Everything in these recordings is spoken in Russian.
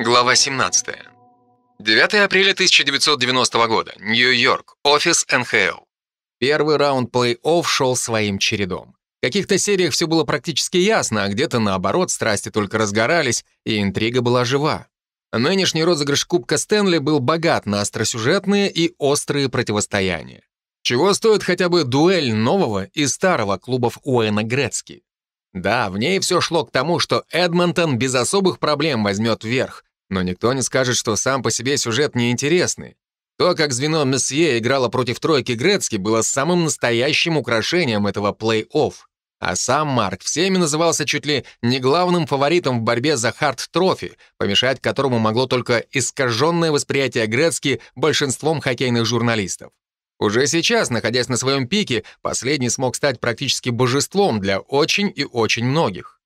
Глава 17. 9 апреля 1990 года. Нью-Йорк. Офис НХЛ. Первый раунд плей-офф шел своим чередом. В каких-то сериях все было практически ясно, а где-то наоборот страсти только разгорались, и интрига была жива. Нынешний розыгрыш Кубка Стэнли был богат на остросюжетные и острые противостояния. Чего стоит хотя бы дуэль нового и старого клубов Уэна Грецки? Да, в ней все шло к тому, что Эдмонтон без особых проблем возьмет верх, но никто не скажет, что сам по себе сюжет неинтересный. То, как звено Мессье играло против тройки Грецки, было самым настоящим украшением этого плей-офф. А сам Марк всеми назывался чуть ли не главным фаворитом в борьбе за Харт Трофи, помешать которому могло только искаженное восприятие Грецки большинством хоккейных журналистов. Уже сейчас, находясь на своем пике, последний смог стать практически божеством для очень и очень многих.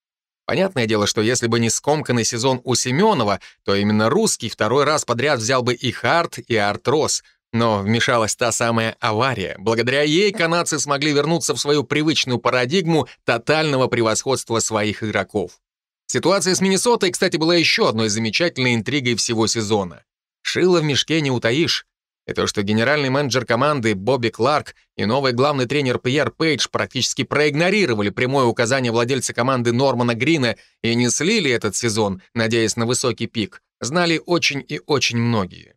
Понятное дело, что если бы не скомканный сезон у Семенова, то именно русский второй раз подряд взял бы и Харт, и Артрос. Но вмешалась та самая авария. Благодаря ей канадцы смогли вернуться в свою привычную парадигму тотального превосходства своих игроков. Ситуация с Миннесотой, кстати, была еще одной замечательной интригой всего сезона. Шило в мешке не утаишь. И то, что генеральный менеджер команды Бобби Кларк и новый главный тренер Пьер Пейдж практически проигнорировали прямое указание владельца команды Нормана Грина и не слили этот сезон, надеясь на высокий пик, знали очень и очень многие.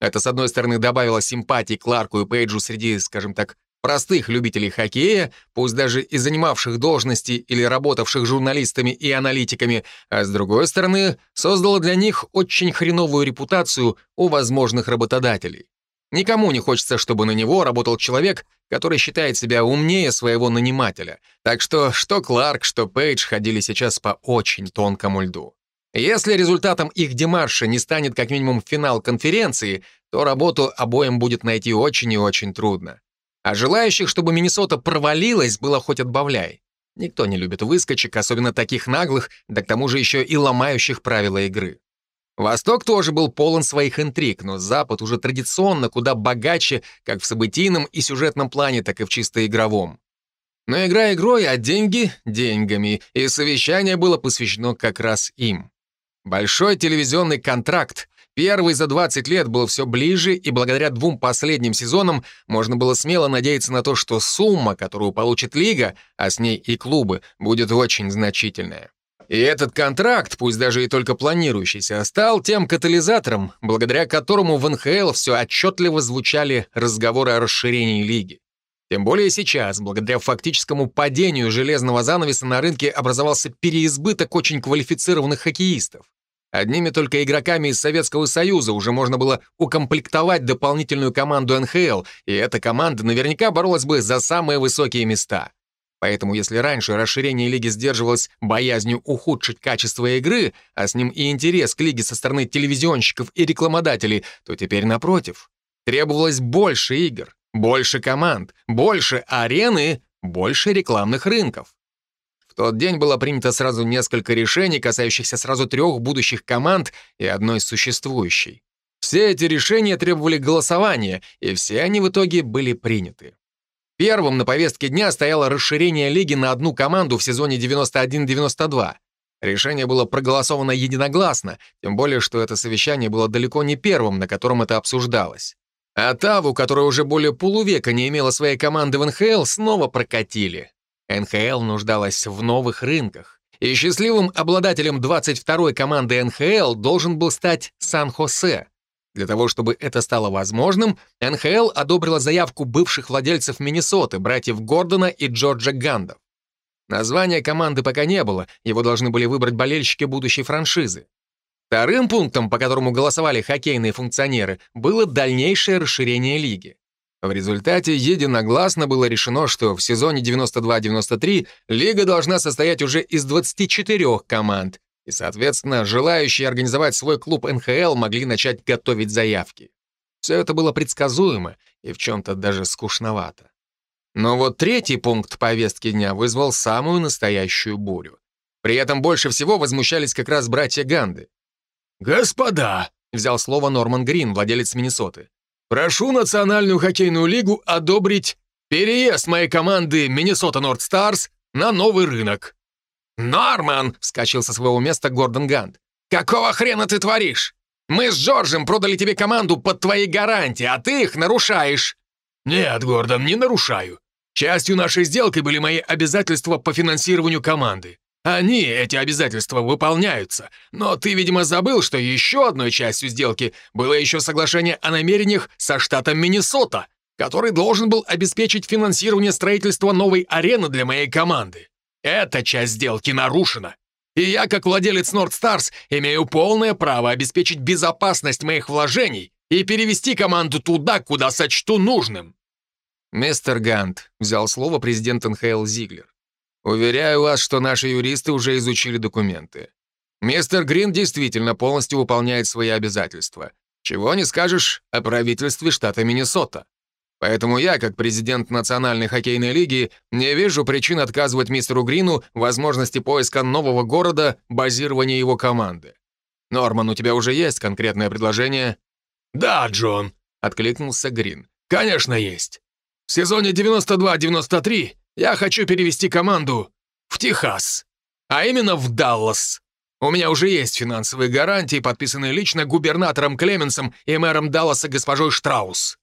Это, с одной стороны, добавило симпатии Кларку и Пейджу среди, скажем так, простых любителей хоккея, пусть даже и занимавших должности или работавших журналистами и аналитиками, а с другой стороны, создало для них очень хреновую репутацию у возможных работодателей. Никому не хочется, чтобы на него работал человек, который считает себя умнее своего нанимателя. Так что что Кларк, что Пейдж ходили сейчас по очень тонкому льду. Если результатом их демарша не станет как минимум финал конференции, то работу обоим будет найти очень и очень трудно. А желающих, чтобы Миннесота провалилась, было хоть отбавляй. Никто не любит выскочек, особенно таких наглых, да к тому же еще и ломающих правила игры. Восток тоже был полон своих интриг, но Запад уже традиционно куда богаче как в событийном и сюжетном плане, так и в чисто игровом. Но игра игрой, а деньги — деньгами, и совещание было посвящено как раз им. Большой телевизионный контракт, Первый за 20 лет был все ближе, и благодаря двум последним сезонам можно было смело надеяться на то, что сумма, которую получит Лига, а с ней и клубы, будет очень значительная. И этот контракт, пусть даже и только планирующийся, стал тем катализатором, благодаря которому в НХЛ все отчетливо звучали разговоры о расширении лиги. Тем более сейчас, благодаря фактическому падению железного занавеса на рынке образовался переизбыток очень квалифицированных хоккеистов. Одними только игроками из Советского Союза уже можно было укомплектовать дополнительную команду НХЛ, и эта команда наверняка боролась бы за самые высокие места. Поэтому если раньше расширение лиги сдерживалось боязнью ухудшить качество игры, а с ним и интерес к лиге со стороны телевизионщиков и рекламодателей, то теперь напротив. Требовалось больше игр, больше команд, больше арены, больше рекламных рынков тот день было принято сразу несколько решений, касающихся сразу трех будущих команд и одной существующей. Все эти решения требовали голосования, и все они в итоге были приняты. Первым на повестке дня стояло расширение лиги на одну команду в сезоне 91-92. Решение было проголосовано единогласно, тем более, что это совещание было далеко не первым, на котором это обсуждалось. А Таву, которая уже более полувека не имела своей команды в НХЛ, снова прокатили. НХЛ нуждалась в новых рынках, и счастливым обладателем 22-й команды НХЛ должен был стать Сан-Хосе. Для того, чтобы это стало возможным, НХЛ одобрила заявку бывших владельцев Миннесоты, братьев Гордона и Джорджа Гандов. Названия команды пока не было, его должны были выбрать болельщики будущей франшизы. Вторым пунктом, по которому голосовали хоккейные функционеры, было дальнейшее расширение лиги. В результате единогласно было решено, что в сезоне 92-93 лига должна состоять уже из 24 команд, и, соответственно, желающие организовать свой клуб НХЛ могли начать готовить заявки. Все это было предсказуемо и в чем-то даже скучновато. Но вот третий пункт повестки дня вызвал самую настоящую бурю. При этом больше всего возмущались как раз братья Ганды. «Господа!» — взял слово Норман Грин, владелец Миннесоты. Прошу Национальную хоккейную лигу одобрить переезд моей команды Миннесота Норд Старс на новый рынок». «Норман!» — вскочил со своего места Гордон Гант. «Какого хрена ты творишь? Мы с Джорджем продали тебе команду под твои гарантии, а ты их нарушаешь». «Нет, Гордон, не нарушаю. Частью нашей сделки были мои обязательства по финансированию команды. Они, эти обязательства, выполняются. Но ты, видимо, забыл, что еще одной частью сделки было еще соглашение о намерениях со штатом Миннесота, который должен был обеспечить финансирование строительства новой арены для моей команды. Эта часть сделки нарушена. И я, как владелец Nord Stars, имею полное право обеспечить безопасность моих вложений и перевести команду туда, куда сочту нужным. Мистер Гант, взял слово президент НХЛ Зиглер. Уверяю вас, что наши юристы уже изучили документы. Мистер Грин действительно полностью выполняет свои обязательства. Чего не скажешь о правительстве штата Миннесота. Поэтому я, как президент Национальной хоккейной лиги, не вижу причин отказывать мистеру Грину возможности поиска нового города, базирования его команды. Норман, у тебя уже есть конкретное предложение? «Да, Джон», — откликнулся Грин. «Конечно есть. В сезоне 92-93 я хочу перевести команду в Техас, а именно в Даллас. У меня уже есть финансовые гарантии, подписанные лично губернатором Клеменсом и мэром Далласа госпожой Штраус.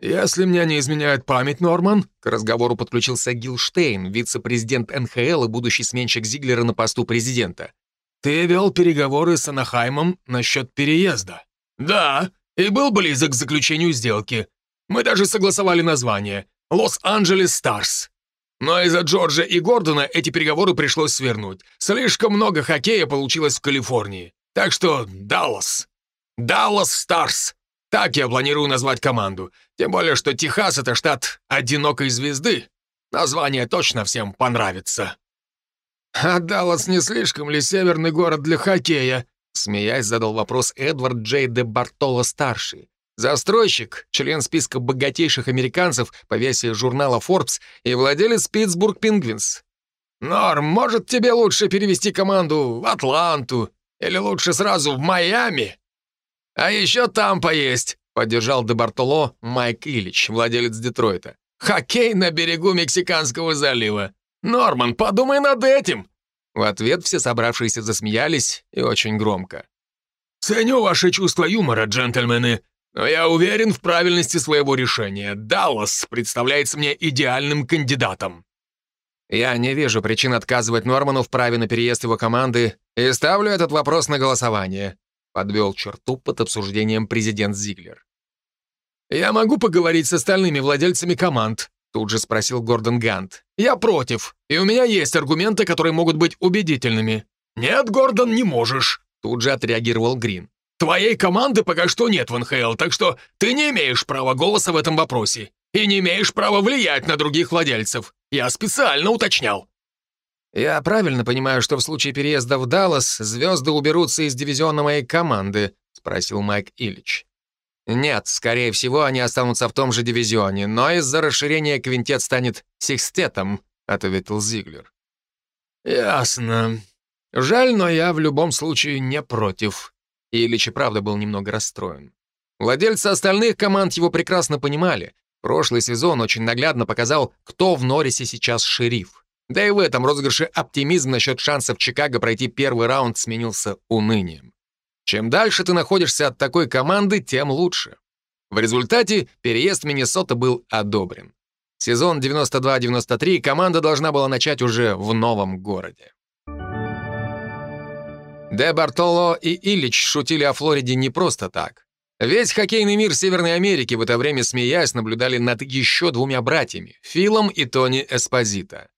«Если мне не изменяет память, Норман», к разговору подключился Гил Штейн, вице-президент НХЛ и будущий сменщик Зиглера на посту президента. «Ты вел переговоры с Анахаймом насчет переезда». «Да, и был близок к заключению сделки. Мы даже согласовали название — «Лос-Анджелес Старс». Но из-за Джорджа и Гордона эти переговоры пришлось свернуть. Слишком много хоккея получилось в Калифорнии. Так что Даллас. Даллас Старс. Так я планирую назвать команду. Тем более, что Техас — это штат одинокой звезды. Название точно всем понравится. «А Даллас не слишком ли северный город для хоккея?» Смеясь, задал вопрос Эдвард Джей де Бартоло-старший. Застройщик, член списка богатейших американцев по версии журнала Forbes и владелец Питтсбург Пингвинс. «Норм, может, тебе лучше перевести команду в Атланту или лучше сразу в Майами?» «А еще там поесть», — поддержал де Бартоло Майк Ильич, владелец Детройта. «Хоккей на берегу Мексиканского залива. Норман, подумай над этим!» В ответ все собравшиеся засмеялись и очень громко. «Ценю ваше чувство юмора, джентльмены», но я уверен в правильности своего решения. Даллас представляется мне идеальным кандидатом. Я не вижу причин отказывать Норману в праве на переезд его команды и ставлю этот вопрос на голосование», — подвел черту под обсуждением президент Зиглер. «Я могу поговорить с остальными владельцами команд», — тут же спросил Гордон Гант. «Я против, и у меня есть аргументы, которые могут быть убедительными». «Нет, Гордон, не можешь», — тут же отреагировал Грин. Твоей команды пока что нет в НХЛ, так что ты не имеешь права голоса в этом вопросе и не имеешь права влиять на других владельцев. Я специально уточнял». «Я правильно понимаю, что в случае переезда в Даллас звезды уберутся из дивизиона моей команды?» — спросил Майк Ильич. «Нет, скорее всего, они останутся в том же дивизионе, но из-за расширения квинтет станет секстетом», — ответил Зиглер. «Ясно. Жаль, но я в любом случае не против», и Ильич и правда был немного расстроен. Владельцы остальных команд его прекрасно понимали. Прошлый сезон очень наглядно показал, кто в Норрисе сейчас шериф. Да и в этом розыгрыше оптимизм насчет шансов Чикаго пройти первый раунд сменился унынием. Чем дальше ты находишься от такой команды, тем лучше. В результате переезд в Миннесота был одобрен. Сезон 92-93 команда должна была начать уже в новом городе. Де Бартоло и Ильич шутили о Флориде не просто так. Весь хоккейный мир Северной Америки в это время, смеясь, наблюдали над еще двумя братьями — Филом и Тони Эспозито.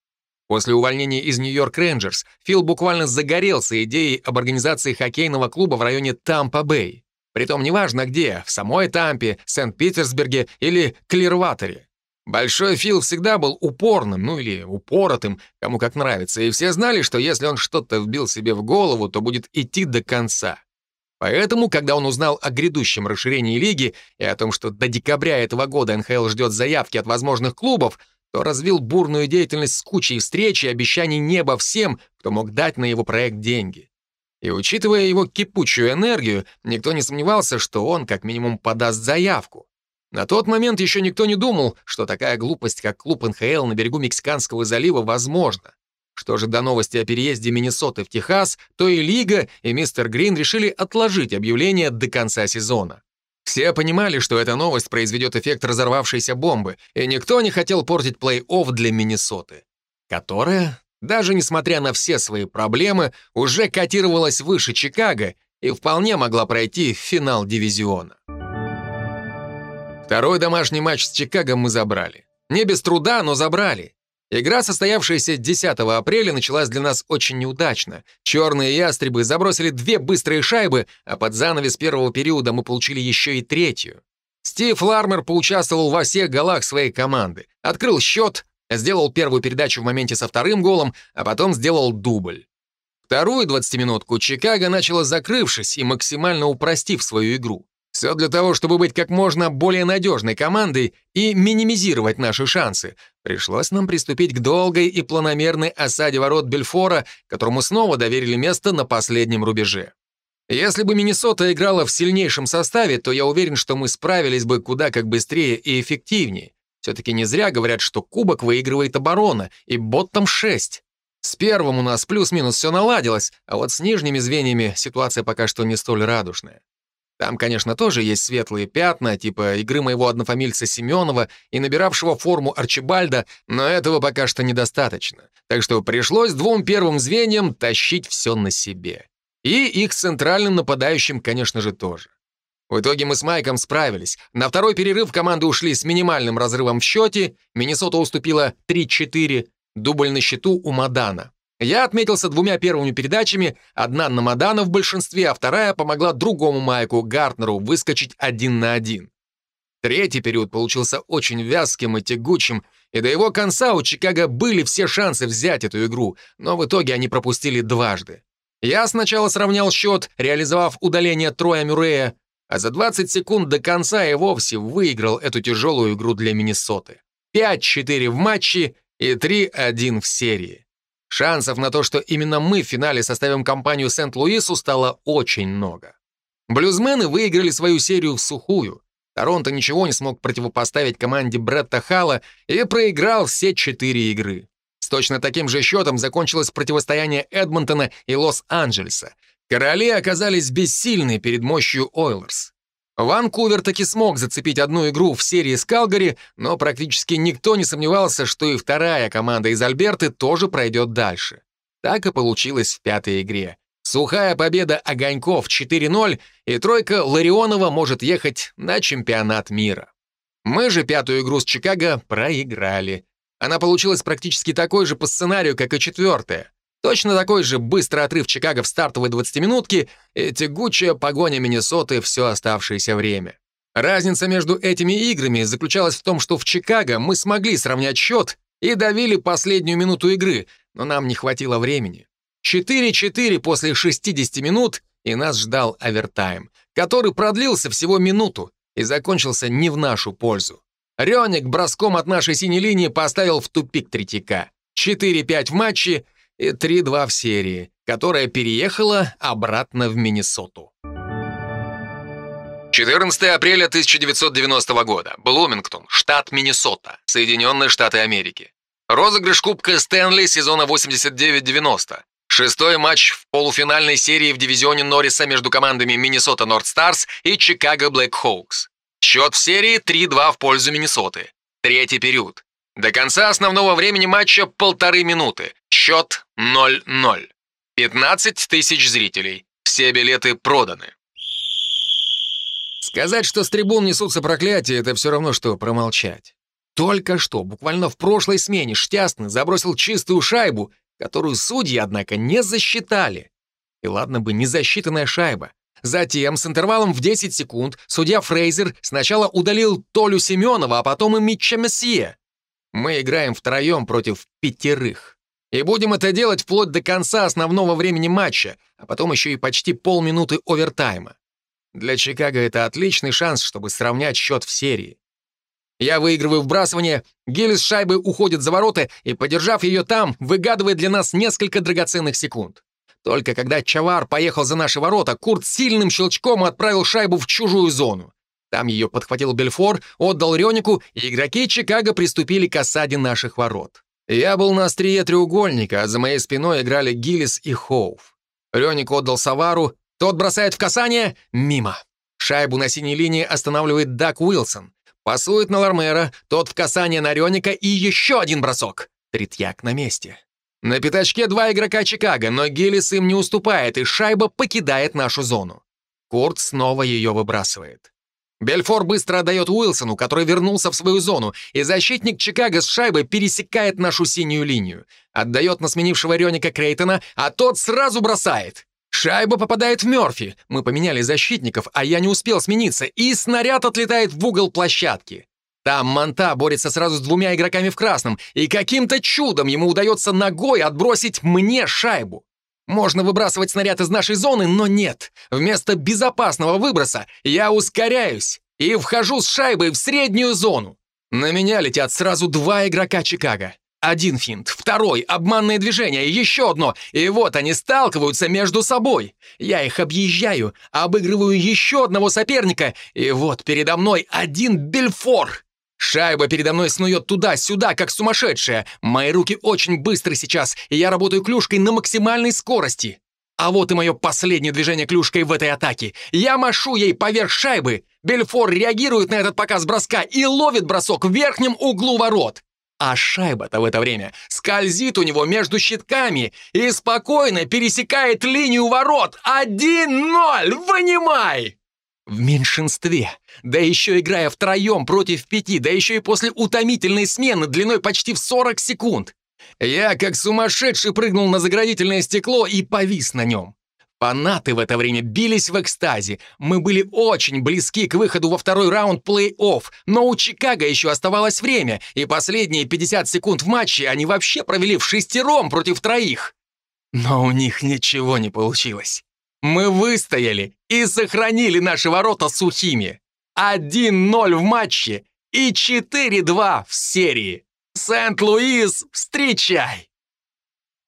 После увольнения из Нью-Йорк Рейнджерс Фил буквально загорелся идеей об организации хоккейного клуба в районе Тампа-Бэй. Притом неважно где — в самой Тампе, Сент-Питерсберге или Клирватере. Большой Фил всегда был упорным, ну или упоротым, кому как нравится, и все знали, что если он что-то вбил себе в голову, то будет идти до конца. Поэтому, когда он узнал о грядущем расширении лиги и о том, что до декабря этого года НХЛ ждет заявки от возможных клубов, то развил бурную деятельность с кучей встреч и обещаний неба всем, кто мог дать на его проект деньги. И учитывая его кипучую энергию, никто не сомневался, что он как минимум подаст заявку. На тот момент еще никто не думал, что такая глупость, как клуб НХЛ на берегу Мексиканского залива, возможна. Что же до новости о переезде Миннесоты в Техас, то и Лига, и мистер Грин решили отложить объявление до конца сезона. Все понимали, что эта новость произведет эффект разорвавшейся бомбы, и никто не хотел портить плей-офф для Миннесоты, которая, даже несмотря на все свои проблемы, уже котировалась выше Чикаго и вполне могла пройти в финал дивизиона. Второй домашний матч с Чикаго мы забрали. Не без труда, но забрали. Игра, состоявшаяся 10 апреля, началась для нас очень неудачно. Черные ястребы забросили две быстрые шайбы, а под занавес первого периода мы получили еще и третью. Стив Лармер поучаствовал во всех голах своей команды. Открыл счет, сделал первую передачу в моменте со вторым голом, а потом сделал дубль. Вторую 20-минутку Чикаго начала закрывшись и максимально упростив свою игру. Все для того, чтобы быть как можно более надежной командой и минимизировать наши шансы. Пришлось нам приступить к долгой и планомерной осаде ворот Бельфора, которому снова доверили место на последнем рубеже. Если бы Миннесота играла в сильнейшем составе, то я уверен, что мы справились бы куда как быстрее и эффективнее. Все-таки не зря говорят, что кубок выигрывает оборона, и боттом 6. С первым у нас плюс-минус все наладилось, а вот с нижними звеньями ситуация пока что не столь радужная. Там, конечно, тоже есть светлые пятна, типа игры моего однофамильца Семенова и набиравшего форму Арчибальда, но этого пока что недостаточно. Так что пришлось двум первым звеньям тащить все на себе. И их центральным нападающим, конечно же, тоже. В итоге мы с Майком справились. На второй перерыв команды ушли с минимальным разрывом в счете, Миннесота уступила 3-4, дубль на счету у Мадана. Я отметился двумя первыми передачами, одна на Мадана в большинстве, а вторая помогла другому Майку, Гартнеру, выскочить один на один. Третий период получился очень вязким и тягучим, и до его конца у Чикаго были все шансы взять эту игру, но в итоге они пропустили дважды. Я сначала сравнял счет, реализовав удаление Троя Мюррея, а за 20 секунд до конца и вовсе выиграл эту тяжелую игру для Миннесоты. 5-4 в матче и 3-1 в серии. Шансов на то, что именно мы в финале составим компанию Сент-Луису, стало очень много. Блюзмены выиграли свою серию в сухую. Торонто ничего не смог противопоставить команде Бретта Халла и проиграл все четыре игры. С точно таким же счетом закончилось противостояние Эдмонтона и Лос-Анджелеса. Короли оказались бессильны перед мощью Ойлерс. Ванкувер таки смог зацепить одну игру в серии с Калгари, но практически никто не сомневался, что и вторая команда из Альберты тоже пройдет дальше. Так и получилось в пятой игре. Сухая победа Огоньков 4-0, и тройка Ларионова может ехать на чемпионат мира. Мы же пятую игру с Чикаго проиграли. Она получилась практически такой же по сценарию, как и четвертая. Точно такой же быстрый отрыв Чикаго в стартовой 20-минутке и тягучая погоня Миннесоты все оставшееся время. Разница между этими играми заключалась в том, что в Чикаго мы смогли сравнять счет и давили последнюю минуту игры, но нам не хватило времени. 4-4 после 60 минут, и нас ждал овертайм, который продлился всего минуту и закончился не в нашу пользу. Рёник броском от нашей синей линии поставил в тупик Третьяка. 4-5 в матче — и 3-2 в серии, которая переехала обратно в Миннесоту. 14 апреля 1990 года. Блумингтон, штат Миннесота, Соединенные Штаты Америки. Розыгрыш Кубка Стэнли сезона 89-90. Шестой матч в полуфинальной серии в дивизионе Норриса между командами Миннесота Норд Старс и Чикаго Блэк Хоукс. Счет в серии 3-2 в пользу Миннесоты. Третий период. До конца основного времени матча полторы минуты. Счет 0-0. 15 тысяч зрителей. Все билеты проданы. Сказать, что с трибун несутся проклятия, это все равно, что промолчать. Только что, буквально в прошлой смене, Штясный забросил чистую шайбу, которую судьи, однако, не засчитали. И ладно бы не засчитанная шайба. Затем, с интервалом в 10 секунд, судья Фрейзер сначала удалил Толю Семенова, а потом и Митча Мессия. Мы играем втроем против пятерых. И будем это делать вплоть до конца основного времени матча, а потом еще и почти полминуты овертайма. Для Чикаго это отличный шанс, чтобы сравнять счет в серии. Я выигрываю вбрасывание, Гиллис шайбы уходит за ворота и, подержав ее там, выгадывает для нас несколько драгоценных секунд. Только когда Чавар поехал за наши ворота, Курт сильным щелчком отправил шайбу в чужую зону. Там ее подхватил Бельфор, отдал Рёнику, и игроки Чикаго приступили к осаде наших ворот. Я был на острие треугольника, а за моей спиной играли Гиллис и Хоув. Рёник отдал Савару, тот бросает в касание, мимо. Шайбу на синей линии останавливает Дак Уилсон. Пасует на Лармера, тот в касание на Рёника и еще один бросок. Третьяк на месте. На пятачке два игрока Чикаго, но Гиллис им не уступает, и шайба покидает нашу зону. Курт снова ее выбрасывает. Бельфор быстро отдает Уилсону, который вернулся в свою зону, и защитник Чикаго с шайбой пересекает нашу синюю линию. Отдает на сменившего Рёника Крейтона, а тот сразу бросает. Шайба попадает в Мёрфи. Мы поменяли защитников, а я не успел смениться, и снаряд отлетает в угол площадки. Там Монта борется сразу с двумя игроками в красном, и каким-то чудом ему удается ногой отбросить мне шайбу. Можно выбрасывать снаряд из нашей зоны, но нет. Вместо безопасного выброса я ускоряюсь и вхожу с шайбой в среднюю зону. На меня летят сразу два игрока Чикаго. Один финт, второй, обманное движение, еще одно, и вот они сталкиваются между собой. Я их объезжаю, обыгрываю еще одного соперника, и вот передо мной один Бельфор. Шайба передо мной снует туда-сюда, как сумасшедшая. Мои руки очень быстры сейчас, и я работаю клюшкой на максимальной скорости. А вот и мое последнее движение клюшкой в этой атаке. Я машу ей поверх шайбы. Бельфор реагирует на этот показ броска и ловит бросок в верхнем углу ворот. А шайба-то в это время скользит у него между щитками и спокойно пересекает линию ворот. Один-ноль! Вынимай! В меньшинстве. Да еще играя втроем против пяти, да еще и после утомительной смены длиной почти в 40 секунд. Я как сумасшедший прыгнул на заградительное стекло и повис на нем. Фанаты в это время бились в экстазе. Мы были очень близки к выходу во второй раунд плей-офф, но у Чикаго еще оставалось время, и последние 50 секунд в матче они вообще провели в шестером против троих. Но у них ничего не получилось. Мы выстояли и сохранили наши ворота сухими. 1-0 в матче и 4-2 в серии. Сент-Луис, встречай!